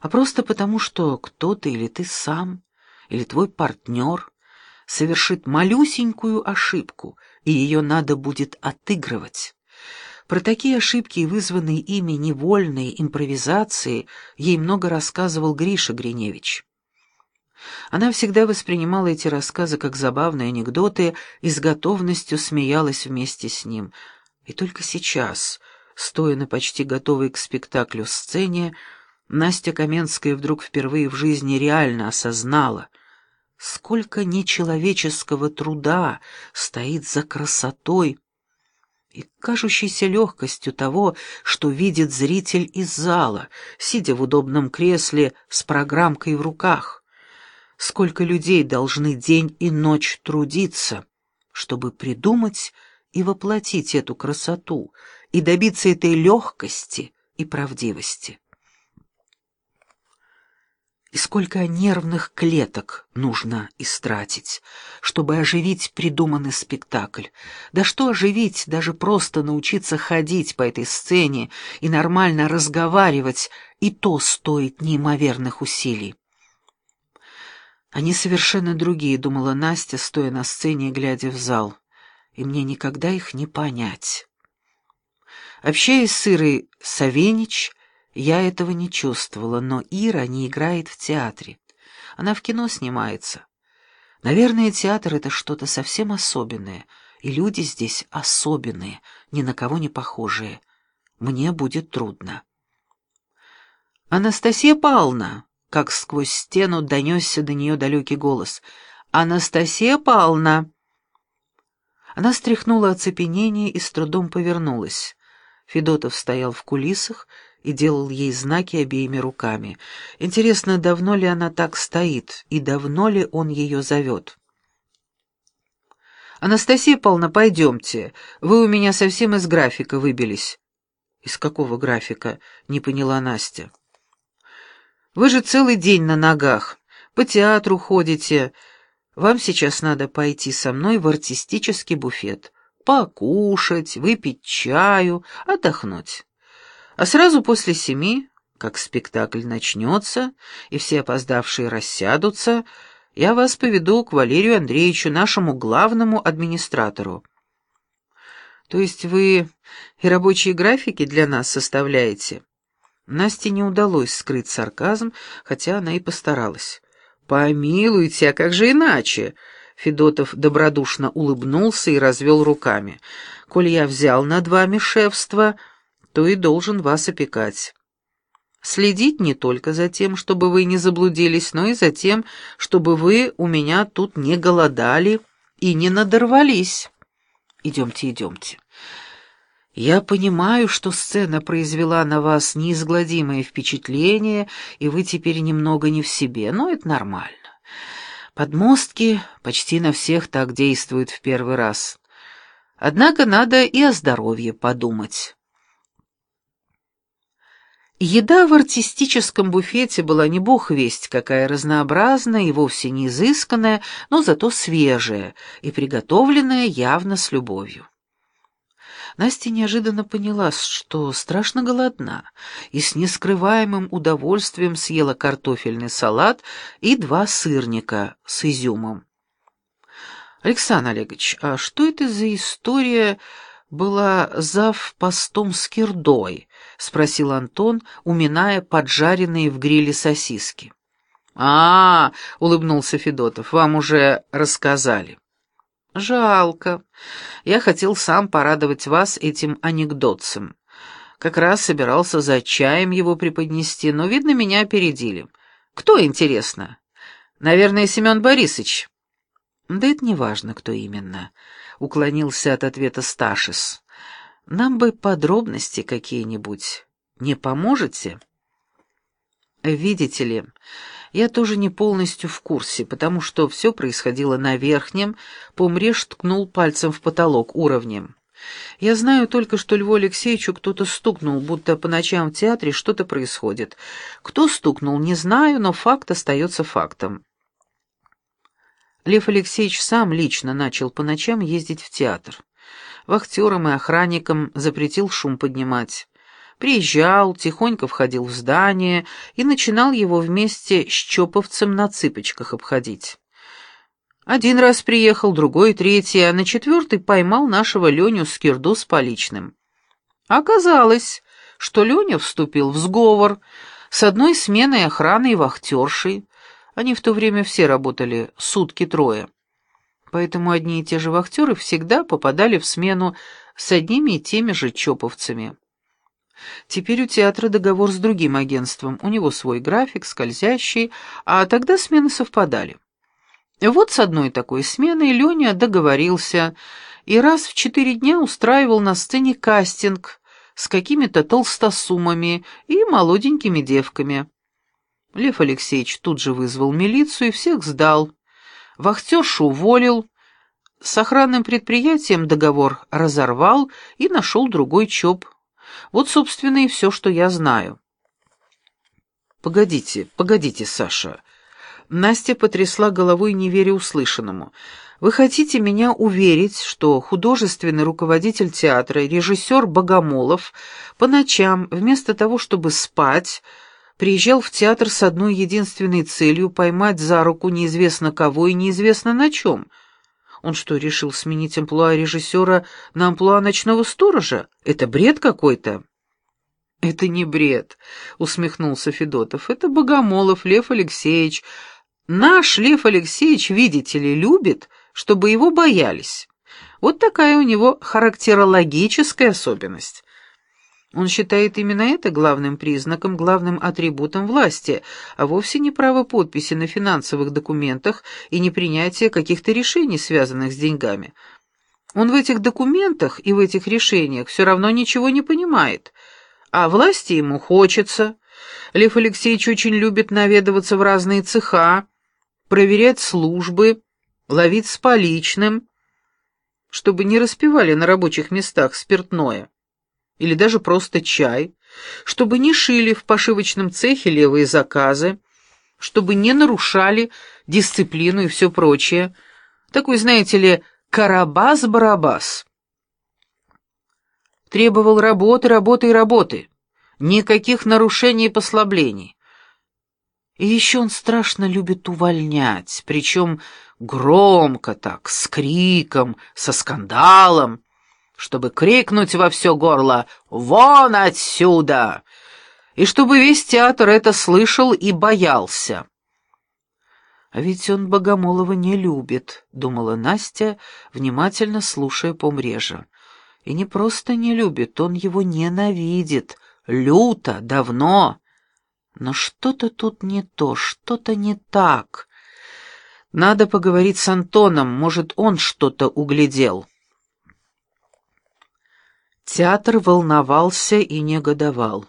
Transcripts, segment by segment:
а просто потому, что кто-то или ты сам, или твой партнер совершит малюсенькую ошибку, и ее надо будет отыгрывать. Про такие ошибки и вызванные ими невольные импровизации ей много рассказывал Гриша Гриневич. Она всегда воспринимала эти рассказы как забавные анекдоты и с готовностью смеялась вместе с ним. И только сейчас, стоя на почти готовой к спектаклю сцене, Настя Каменская вдруг впервые в жизни реально осознала, сколько нечеловеческого труда стоит за красотой и кажущейся легкостью того, что видит зритель из зала, сидя в удобном кресле с программкой в руках сколько людей должны день и ночь трудиться, чтобы придумать и воплотить эту красоту и добиться этой легкости и правдивости. И сколько нервных клеток нужно истратить, чтобы оживить придуманный спектакль. Да что оживить, даже просто научиться ходить по этой сцене и нормально разговаривать, и то стоит неимоверных усилий. «Они совершенно другие», — думала Настя, стоя на сцене и глядя в зал. «И мне никогда их не понять». Общаясь с Ирой Савенич, я этого не чувствовала, но Ира не играет в театре. Она в кино снимается. Наверное, театр — это что-то совсем особенное, и люди здесь особенные, ни на кого не похожие. Мне будет трудно. «Анастасия Павловна!» как сквозь стену донесся до нее далекий голос. «Анастасия Павловна!» Она стряхнула оцепенение и с трудом повернулась. Федотов стоял в кулисах и делал ей знаки обеими руками. Интересно, давно ли она так стоит, и давно ли он ее зовет? «Анастасия Павловна, пойдемте. Вы у меня совсем из графика выбились». «Из какого графика?» — не поняла Настя. Вы же целый день на ногах, по театру ходите. Вам сейчас надо пойти со мной в артистический буфет, покушать, выпить чаю, отдохнуть. А сразу после семи, как спектакль начнется, и все опоздавшие рассядутся, я вас поведу к Валерию Андреевичу, нашему главному администратору. То есть вы и рабочие графики для нас составляете?» Насте не удалось скрыть сарказм, хотя она и постаралась. «Помилуйте, а как же иначе?» Федотов добродушно улыбнулся и развел руками. «Коль я взял над вами шефство, то и должен вас опекать. Следить не только за тем, чтобы вы не заблудились, но и за тем, чтобы вы у меня тут не голодали и не надорвались. Идемте, идемте. Я понимаю, что сцена произвела на вас неизгладимое впечатление, и вы теперь немного не в себе, но это нормально. Подмостки почти на всех так действуют в первый раз. Однако надо и о здоровье подумать. Еда в артистическом буфете была не бог весть, какая разнообразная и вовсе не изысканная, но зато свежая и приготовленная явно с любовью. Настя неожиданно поняла, что страшно голодна, и с нескрываемым удовольствием съела картофельный салат и два сырника с изюмом. «Александр Олегович, а что это за история была зав постом с кирдой?» — спросил Антон, уминая поджаренные в гриле сосиски. «А, -а — улыбнулся Федотов, — вам уже рассказали». «Жалко. Я хотел сам порадовать вас этим анекдотцем. Как раз собирался за чаем его преподнести, но, видно, меня опередили. Кто, интересно? Наверное, Семен Борисович». «Да это не важно, кто именно», — уклонился от ответа Сташис. «Нам бы подробности какие-нибудь. Не поможете?» «Видите ли...» Я тоже не полностью в курсе, потому что все происходило на верхнем, Помреж ткнул пальцем в потолок уровнем. Я знаю только, что Льву Алексеевичу кто-то стукнул, будто по ночам в театре что-то происходит. Кто стукнул, не знаю, но факт остается фактом. Лев Алексеевич сам лично начал по ночам ездить в театр. Вахтерам и охранникам запретил шум поднимать. Приезжал, тихонько входил в здание и начинал его вместе с Чоповцем на цыпочках обходить. Один раз приехал, другой, третий, а на четвертый поймал нашего Леню Скирду с поличным. Оказалось, что Леня вступил в сговор с одной сменой охраны и вахтершей. Они в то время все работали сутки трое. Поэтому одни и те же вахтеры всегда попадали в смену с одними и теми же чоповцами. Теперь у театра договор с другим агентством, у него свой график, скользящий, а тогда смены совпадали. Вот с одной такой сменой Леня договорился и раз в четыре дня устраивал на сцене кастинг с какими-то толстосумами и молоденькими девками. Лев Алексеевич тут же вызвал милицию и всех сдал. Вахтершу уволил, с охранным предприятием договор разорвал и нашел другой ЧОП. Вот, собственно, и все, что я знаю. «Погодите, погодите, Саша». Настя потрясла головой, не веря услышанному. «Вы хотите меня уверить, что художественный руководитель театра, режиссер Богомолов, по ночам, вместо того, чтобы спать, приезжал в театр с одной единственной целью — поймать за руку неизвестно кого и неизвестно на чем?» Он что, решил сменить амплуа режиссера на амплуа ночного сторожа? Это бред какой-то?» «Это не бред», — усмехнулся Федотов. «Это Богомолов Лев Алексеевич. Наш Лев Алексеевич, видите ли, любит, чтобы его боялись. Вот такая у него характерологическая особенность. Он считает именно это главным признаком, главным атрибутом власти, а вовсе не право подписи на финансовых документах и не принятие каких-то решений, связанных с деньгами. Он в этих документах и в этих решениях все равно ничего не понимает, а власти ему хочется. Лев Алексеевич очень любит наведываться в разные цеха, проверять службы, ловить с поличным, чтобы не распивали на рабочих местах спиртное или даже просто чай, чтобы не шили в пошивочном цехе левые заказы, чтобы не нарушали дисциплину и все прочее. Такой, знаете ли, карабас-барабас. Требовал работы, работы и работы. Никаких нарушений и послаблений. И еще он страшно любит увольнять, причем громко так, с криком, со скандалом чтобы крикнуть во все горло «Вон отсюда!» и чтобы весь театр это слышал и боялся. «А ведь он Богомолова не любит», — думала Настя, внимательно слушая помрежа. «И не просто не любит, он его ненавидит, люто, давно. Но что-то тут не то, что-то не так. Надо поговорить с Антоном, может, он что-то углядел». Театр волновался и негодовал.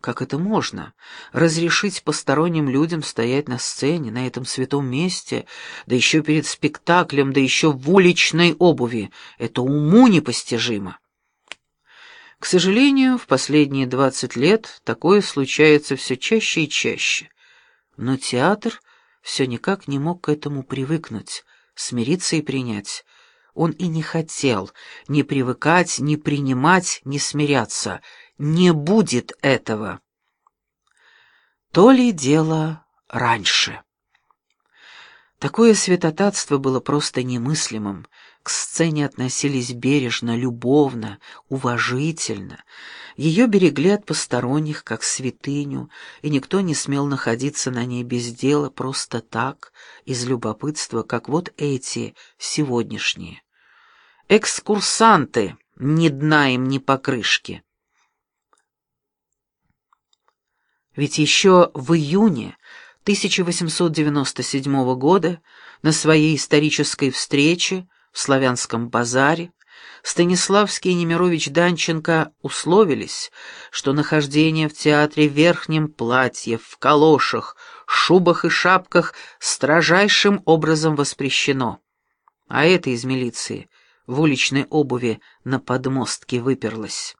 Как это можно? Разрешить посторонним людям стоять на сцене, на этом святом месте, да еще перед спектаклем, да еще в уличной обуви. Это уму непостижимо. К сожалению, в последние двадцать лет такое случается все чаще и чаще. Но театр все никак не мог к этому привыкнуть, смириться и принять. Он и не хотел ни привыкать, ни принимать, ни смиряться. Не будет этого. То ли дело раньше. Такое святотатство было просто немыслимым. К сцене относились бережно, любовно, уважительно. Ее берегли от посторонних, как святыню, и никто не смел находиться на ней без дела, просто так, из любопытства, как вот эти, сегодняшние. Экскурсанты, ни дна им, ни покрышки. Ведь еще в июне 1897 года на своей исторической встрече в Славянском базаре Станиславский и Немирович Данченко условились, что нахождение в театре в верхнем платье, в калошах, шубах и шапках строжайшим образом воспрещено. А это из милиции в уличной обуви на подмостке выперлась.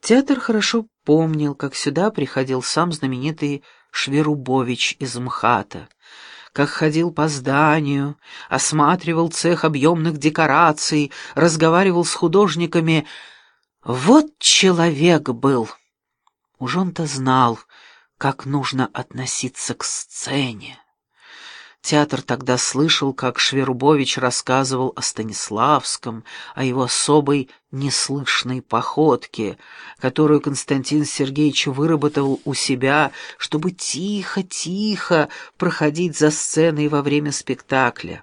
Театр хорошо помнил, как сюда приходил сам знаменитый Шверубович из МХАТа, как ходил по зданию, осматривал цех объемных декораций, разговаривал с художниками. Вот человек был. Уж он-то знал, как нужно относиться к сцене. Театр тогда слышал, как Шверубович рассказывал о Станиславском, о его особой неслышной походке, которую Константин Сергеевич выработал у себя, чтобы тихо-тихо проходить за сценой во время спектакля.